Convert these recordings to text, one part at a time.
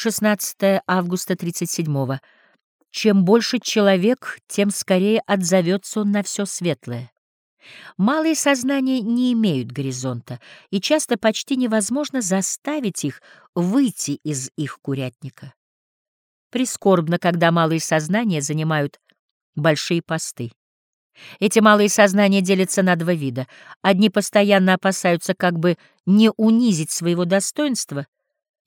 16 августа 37 Чем больше человек, тем скорее отзовется он на все светлое. Малые сознания не имеют горизонта, и часто почти невозможно заставить их выйти из их курятника. Прискорбно, когда малые сознания занимают большие посты. Эти малые сознания делятся на два вида. Одни постоянно опасаются как бы не унизить своего достоинства,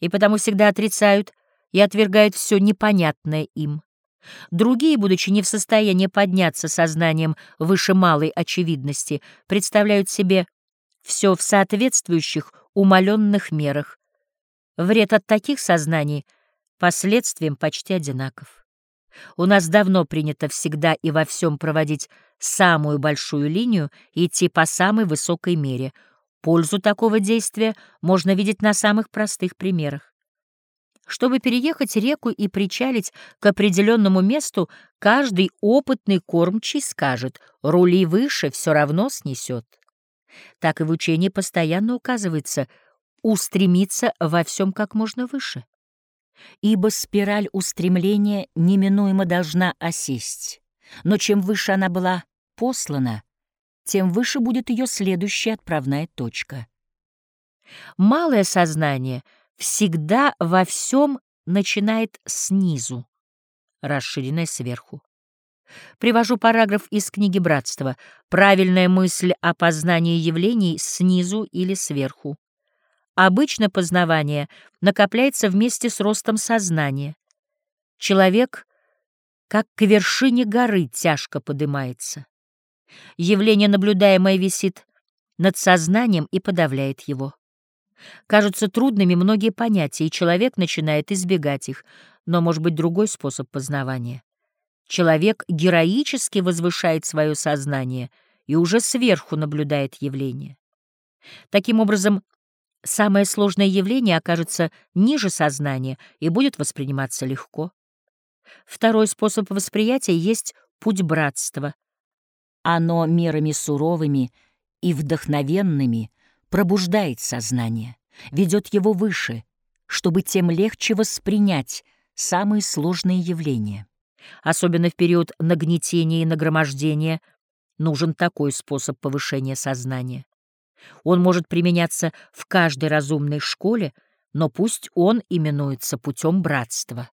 и потому всегда отрицают и отвергают все непонятное им. Другие, будучи не в состоянии подняться сознанием выше малой очевидности, представляют себе все в соответствующих умаленных мерах. Вред от таких сознаний последствиям почти одинаков. У нас давно принято всегда и во всем проводить самую большую линию и идти по самой высокой мере. Пользу такого действия можно видеть на самых простых примерах. Чтобы переехать реку и причалить к определенному месту, каждый опытный кормчий скажет «рули выше, все равно снесет». Так и в учении постоянно указывается устремиться во всем как можно выше. Ибо спираль устремления неминуемо должна осесть, но чем выше она была послана, тем выше будет ее следующая отправная точка. Малое сознание — всегда во всем начинает снизу, расширенное сверху. Привожу параграф из книги «Братство». Правильная мысль о познании явлений снизу или сверху. Обычно познавание накопляется вместе с ростом сознания. Человек, как к вершине горы, тяжко поднимается. Явление наблюдаемое висит над сознанием и подавляет его. Кажутся трудными многие понятия, и человек начинает избегать их, но может быть другой способ познавания. Человек героически возвышает свое сознание и уже сверху наблюдает явление. Таким образом, самое сложное явление окажется ниже сознания и будет восприниматься легко. Второй способ восприятия есть путь братства. Оно мерами суровыми и вдохновенными пробуждает сознание, ведет его выше, чтобы тем легче воспринять самые сложные явления. Особенно в период нагнетения и нагромождения нужен такой способ повышения сознания. Он может применяться в каждой разумной школе, но пусть он именуется путем братства.